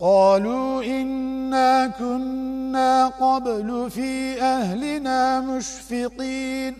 قالوا إنا كنا قبل في أهلنا مشفقين.